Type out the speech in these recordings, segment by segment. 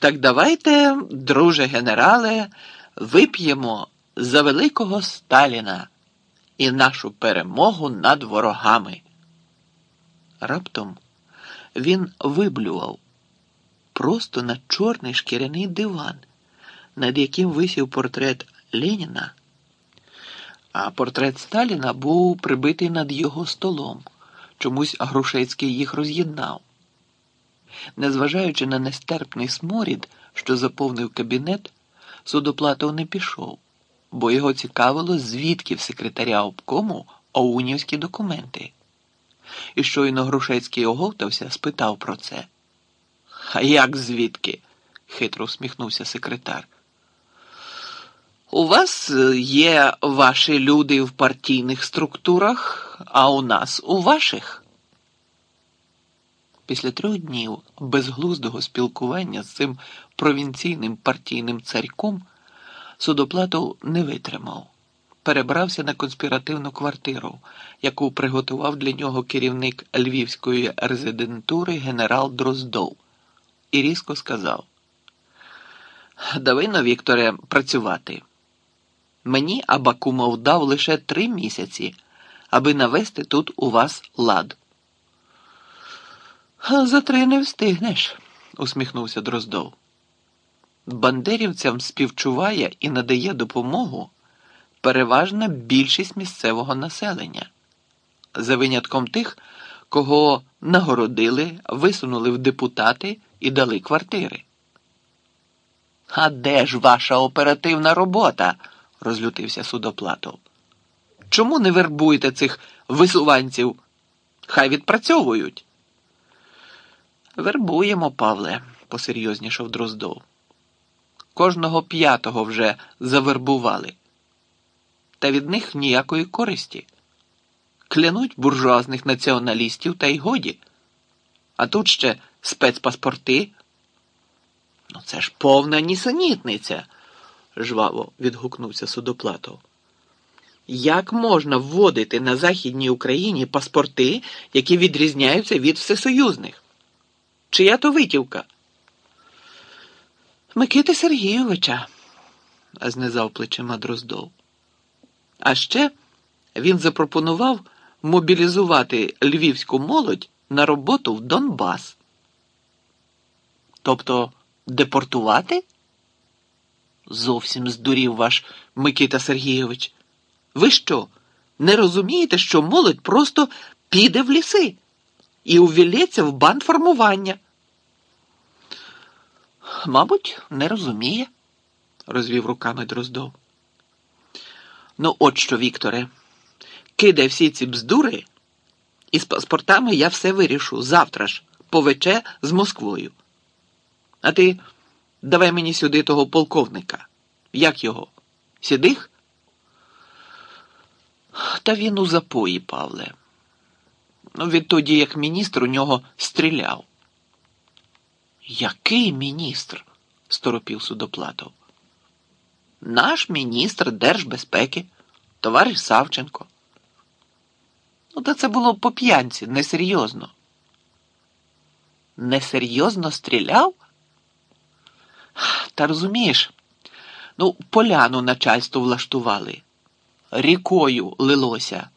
Так давайте, друже генерале, вип'ємо за великого Сталіна і нашу перемогу над ворогами. Раптом він виблював просто на чорний шкіряний диван, над яким висів портрет Леніна, а портрет Сталіна був прибитий над його столом. Чомусь Грушецький їх роз'єднав. Незважаючи на нестерпний сморід, що заповнив кабінет, судоплатов не пішов, бо його цікавило, звідки в секретаря обкому оунівські документи. І щойно Грушецький оговтався, спитав про це. А як звідки? хитро усміхнувся секретар. У вас є ваші люди в партійних структурах, а у нас у ваших. Після трьох днів безглуздого спілкування з цим провінційним партійним царьком судоплатов не витримав. Перебрався на конспіративну квартиру, яку приготував для нього керівник львівської резидентури генерал Дроздов, і різко сказав: Давино, Вікторе, працювати. Мені Абакумов дав лише три місяці, аби навести тут у вас лад. За три не встигнеш, усміхнувся Дроздов. Бандерівцям співчуває і надає допомогу переважна більшість місцевого населення, за винятком тих, кого нагородили, висунули в депутати і дали квартири. А де ж ваша оперативна робота? розлютився судоплатов. Чому не вербуєте цих висуванців? Хай відпрацьовують. Вербуємо, Павле, посерйознішав Дроздов. Кожного п'ятого вже завербували. Та від них ніякої користі. Клянуть буржуазних націоналістів та й годі. А тут ще спецпаспорти. Ну, це ж повна нісенітниця, жваво відгукнувся судоплатов. Як можна вводити на Західній Україні паспорти, які відрізняються від всесоюзних? Чия то витівка? Микити Сергійовича, знизав плечима Дроздов. А ще він запропонував мобілізувати львівську молодь на роботу в Донбас. Тобто депортувати? Зовсім здурів ваш Микита Сергійович. Ви що, не розумієте, що молодь просто піде в ліси і увілється в бандформування? Мабуть, не розуміє, розвів руками Дроздов. Ну, от що, Вікторе, кидай всі ці бздури, і з паспортами я все вирішу завтра ж, повече з Москвою. А ти давай мені сюди того полковника. Як його? Сідих? Та він у запої, Павле. Ну, відтоді, як міністр у нього стріляв. Який міністр? сторопів судоплатов. Наш міністр держбезпеки, товариш Савченко. Ну, та це було по п'янці, несерйозно. Несерйозно стріляв? Та розумієш, ну, поляну начальство влаштували, рікою лилося.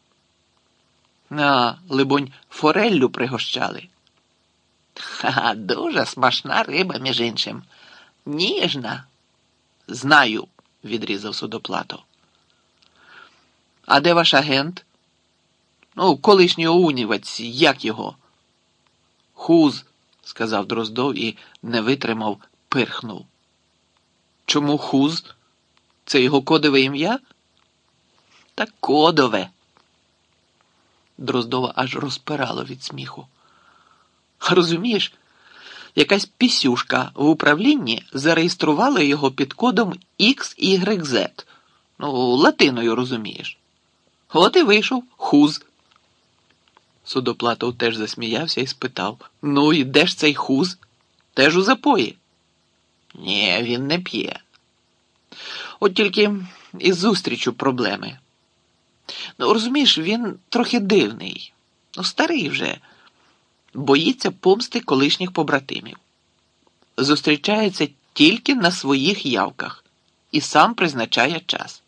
А, либонь, фореллю пригощали. Ха, дуже смачна риба, між іншим. Ніжна. Знаю, відрізав судоплатов. А де ваш агент? Ну, колишній унівець, як його? Хуз, сказав Дроздов і не витримав, пирхнув. Чому хуз? Це його кодове ім'я? Та кодове. Дроздова аж розпирало від сміху. Розумієш, якась пісюшка в управлінні зареєструвала його під кодом XYZ. Ну, латиною розумієш. От і вийшов хуз. Судоплатов теж засміявся і спитав: Ну, і де ж цей хуз? Теж у запої? Ні, він не п'є. От тільки із зустрічю проблеми. Ну, розумієш, він трохи дивний, ну, старий вже боїться помсти колишніх побратимів. зустрічається тільки на своїх явках і сам призначає час.